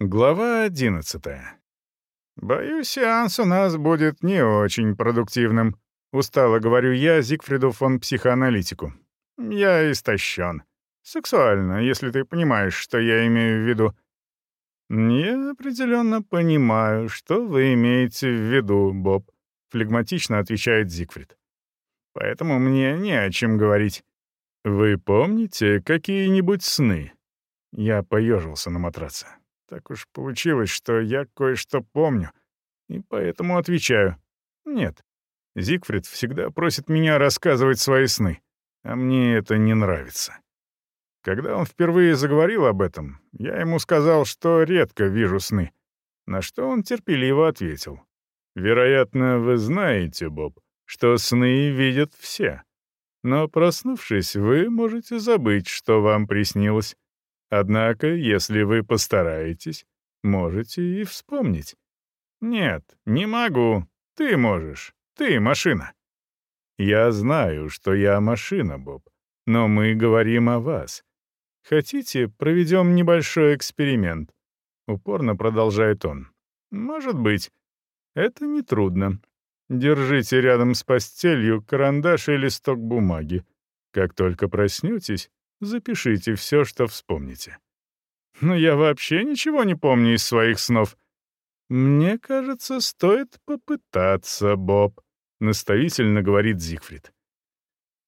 Глава 11. «Боюсь, сеанс у нас будет не очень продуктивным», — устало говорю я Зигфриду фон психоаналитику. «Я истощен. Сексуально, если ты понимаешь, что я имею в виду». «Я определенно понимаю, что вы имеете в виду, Боб», — флегматично отвечает Зигфрид. «Поэтому мне не о чем говорить». «Вы помните какие-нибудь сны?» Я поежился на матраце. Так уж получилось, что я кое-что помню, и поэтому отвечаю. Нет. Зигфрид всегда просит меня рассказывать свои сны, а мне это не нравится. Когда он впервые заговорил об этом, я ему сказал, что редко вижу сны, на что он терпеливо ответил. «Вероятно, вы знаете, Боб, что сны видят все. Но, проснувшись, вы можете забыть, что вам приснилось. Однако, если вы постараетесь, можете и вспомнить. Нет, не могу. Ты можешь. Ты машина. Я знаю, что я машина, Боб, но мы говорим о вас. Хотите, проведем небольшой эксперимент? Упорно продолжает он. Может быть. Это нетрудно. Держите рядом с постелью карандаш и листок бумаги. Как только проснетесь, Запишите все, что вспомните. Но я вообще ничего не помню из своих снов. Мне кажется, стоит попытаться, Боб, наставительно говорит Зигфрид.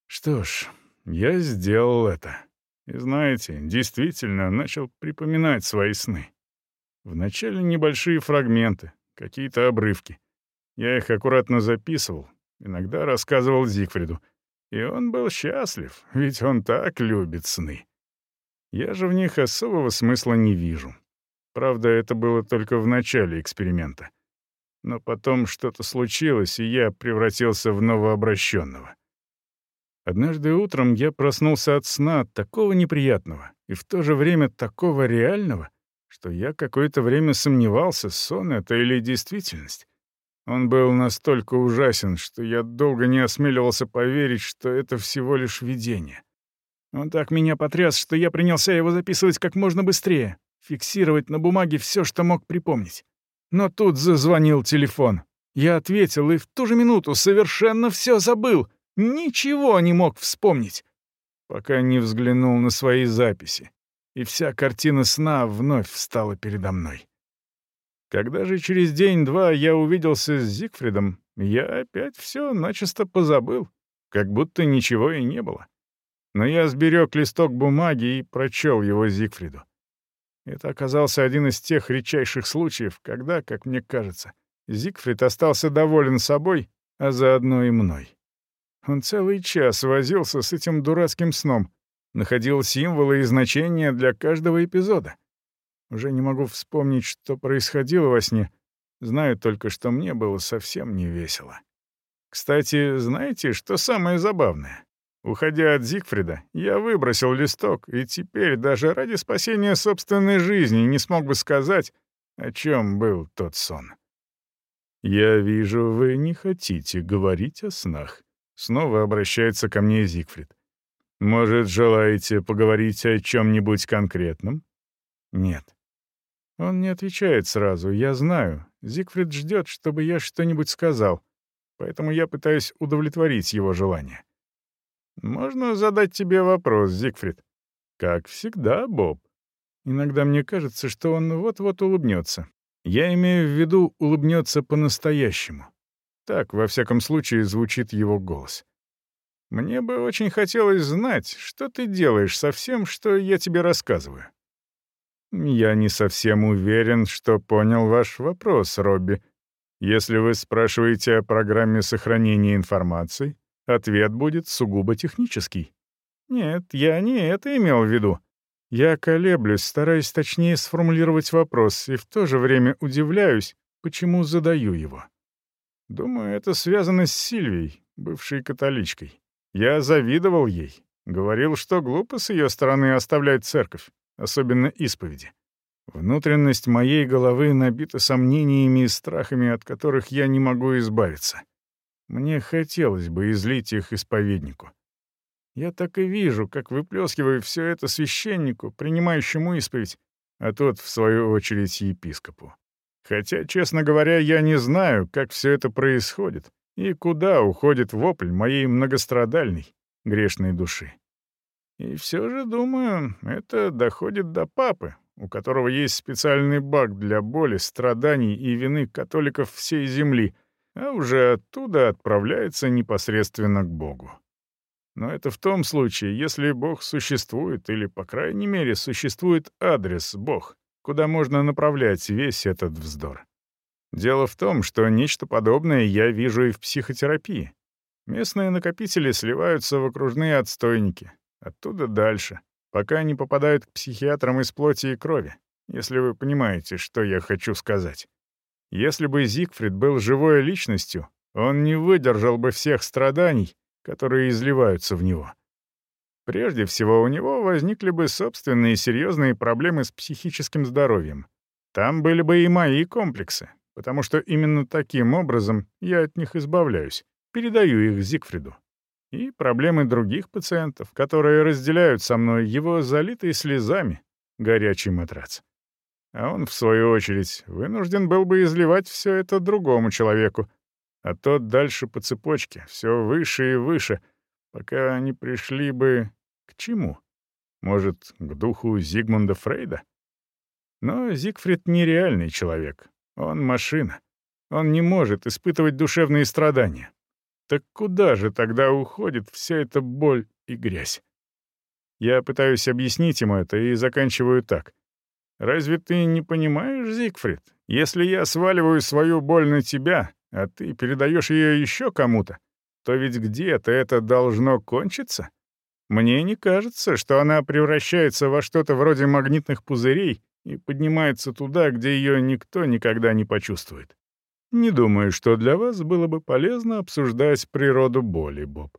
Что ж, я сделал это. И знаете, действительно начал припоминать свои сны. Вначале небольшие фрагменты, какие-то обрывки. Я их аккуратно записывал, иногда рассказывал Зигфриду — и он был счастлив, ведь он так любит сны. Я же в них особого смысла не вижу. Правда, это было только в начале эксперимента. Но потом что-то случилось, и я превратился в новообращенного. Однажды утром я проснулся от сна такого неприятного и в то же время такого реального, что я какое-то время сомневался, сон это или действительность. Он был настолько ужасен, что я долго не осмеливался поверить, что это всего лишь видение. Он так меня потряс, что я принялся его записывать как можно быстрее, фиксировать на бумаге все, что мог припомнить. Но тут зазвонил телефон. Я ответил и в ту же минуту совершенно все забыл, ничего не мог вспомнить, пока не взглянул на свои записи. И вся картина сна вновь встала передо мной. Когда же через день-два я увиделся с Зигфридом, я опять все начисто позабыл, как будто ничего и не было. Но я сберег листок бумаги и прочел его Зигфриду. Это оказался один из тех редчайших случаев, когда, как мне кажется, Зигфрид остался доволен собой, а заодно и мной. Он целый час возился с этим дурацким сном, находил символы и значения для каждого эпизода — уже не могу вспомнить, что происходило во сне. Знаю только, что мне было совсем не весело. Кстати, знаете, что самое забавное? Уходя от Зигфрида, я выбросил листок, и теперь даже ради спасения собственной жизни не смог бы сказать, о чем был тот сон. «Я вижу, вы не хотите говорить о снах», — снова обращается ко мне Зигфрид. «Может, желаете поговорить о чем-нибудь конкретном?» «Нет. Он не отвечает сразу, я знаю. Зигфрид ждет, чтобы я что-нибудь сказал, поэтому я пытаюсь удовлетворить его желание. «Можно задать тебе вопрос, Зигфрид?» «Как всегда, Боб». Иногда мне кажется, что он вот-вот улыбнется. Я имею в виду, улыбнется по-настоящему. Так, во всяком случае, звучит его голос. «Мне бы очень хотелось знать, что ты делаешь со всем, что я тебе рассказываю. «Я не совсем уверен, что понял ваш вопрос, Робби. Если вы спрашиваете о программе сохранения информации, ответ будет сугубо технический. Нет, я не это имел в виду. Я колеблюсь, стараясь точнее сформулировать вопрос, и в то же время удивляюсь, почему задаю его. Думаю, это связано с Сильвией, бывшей католичкой. Я завидовал ей, говорил, что глупо с ее стороны оставлять церковь особенно исповеди. Внутренность моей головы набита сомнениями и страхами, от которых я не могу избавиться. Мне хотелось бы излить их исповеднику. Я так и вижу, как выплескиваю все это священнику, принимающему исповедь, а тот, в свою очередь, епископу. Хотя, честно говоря, я не знаю, как все это происходит и куда уходит вопль моей многострадальной, грешной души. И все же, думаю, это доходит до папы, у которого есть специальный бак для боли, страданий и вины католиков всей земли, а уже оттуда отправляется непосредственно к Богу. Но это в том случае, если Бог существует, или, по крайней мере, существует адрес Бог, куда можно направлять весь этот вздор. Дело в том, что нечто подобное я вижу и в психотерапии. Местные накопители сливаются в окружные отстойники, оттуда дальше, пока не попадают к психиатрам из плоти и крови, если вы понимаете, что я хочу сказать. Если бы Зигфрид был живой личностью, он не выдержал бы всех страданий, которые изливаются в него. Прежде всего, у него возникли бы собственные серьезные проблемы с психическим здоровьем. Там были бы и мои комплексы, потому что именно таким образом я от них избавляюсь, передаю их Зигфриду. И проблемы других пациентов, которые разделяют со мной его залитый слезами горячий матрац. А он, в свою очередь, вынужден был бы изливать все это другому человеку, а тот дальше по цепочке, все выше и выше, пока они пришли бы к чему? Может, к духу Зигмунда Фрейда? Но Зигфрид нереальный человек. Он машина. Он не может испытывать душевные страдания. Так куда же тогда уходит вся эта боль и грязь? Я пытаюсь объяснить ему это и заканчиваю так. «Разве ты не понимаешь, Зигфрид? Если я сваливаю свою боль на тебя, а ты передаешь ее еще кому-то, то ведь где-то это должно кончиться. Мне не кажется, что она превращается во что-то вроде магнитных пузырей и поднимается туда, где ее никто никогда не почувствует. Не думаю, что для вас было бы полезно обсуждать природу боли, Боб.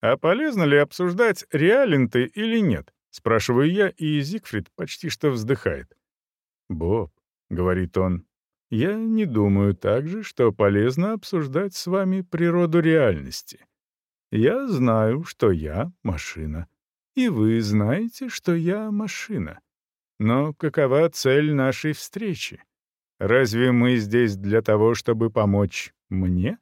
А полезно ли обсуждать, реален ты или нет? Спрашиваю я, и Зигфрид почти что вздыхает. «Боб», — говорит он, я не думаю также, что полезно обсуждать с вами природу реальности. Я знаю, что я машина. И вы знаете, что я машина. Но какова цель нашей встречи? Разве мы здесь для того, чтобы помочь мне?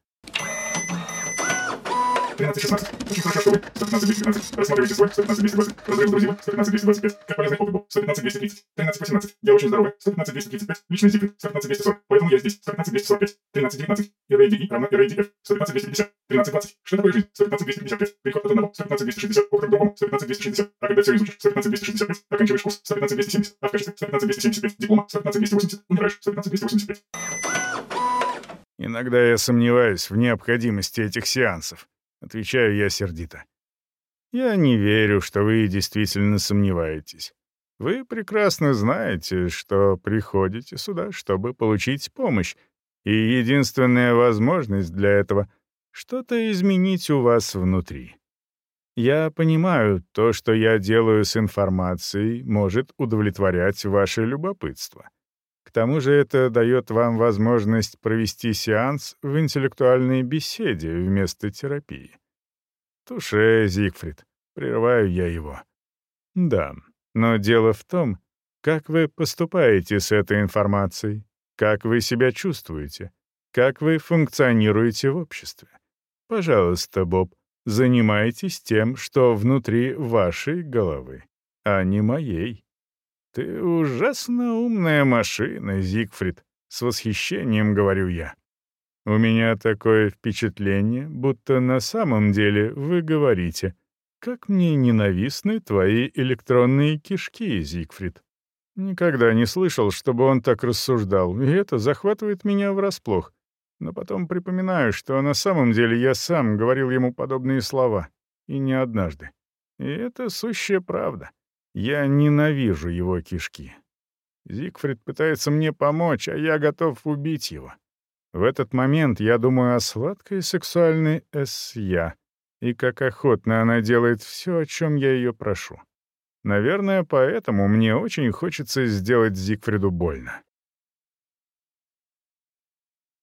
13-16. Очень хорошо, что вы. 115-212. Рассматривайте свой. 115-220. Разрыв друзей. 115-225. Как полезный опыт был. 115-230. 13-18. Я очень здоровый. 115-235. Личный секрет. 115-240. Поэтому я здесь. 115-245. 13-19. РАДИ равно RADF. 115-250. 13-20. Что такое жизнь? 115-255. Переход от одного. 115-260. Опыт к другому. 115-260. А когда все изучишь? 115-265. Оканчиваешь курс. 115-270. А в качестве 115-275. Диплома. 115-280. Умираешь. 115-285. Иногда я сомневаюсь в необходимости этих сеансов. Отвечаю я сердито. Я не верю, что вы действительно сомневаетесь. Вы прекрасно знаете, что приходите сюда, чтобы получить помощь, и единственная возможность для этого — что-то изменить у вас внутри. Я понимаю, то, что я делаю с информацией, может удовлетворять ваше любопытство. К тому же это дает вам возможность провести сеанс в интеллектуальной беседе вместо терапии. Туше, Зигфрид, прерываю я его. Да, но дело в том, как вы поступаете с этой информацией, как вы себя чувствуете, как вы функционируете в обществе. Пожалуйста, Боб, занимайтесь тем, что внутри вашей головы, а не моей. «Ты ужасно умная машина, Зигфрид», — с восхищением говорю я. «У меня такое впечатление, будто на самом деле вы говорите, как мне ненавистны твои электронные кишки, Зигфрид». Никогда не слышал, чтобы он так рассуждал, и это захватывает меня врасплох. Но потом припоминаю, что на самом деле я сам говорил ему подобные слова, и не однажды. И это сущая правда. Я ненавижу его кишки. Зигфрид пытается мне помочь, а я готов убить его. В этот момент я думаю о сладкой сексуальной Эс-Я, и как охотно она делает все, о чем я ее прошу. Наверное, поэтому мне очень хочется сделать Зигфриду больно.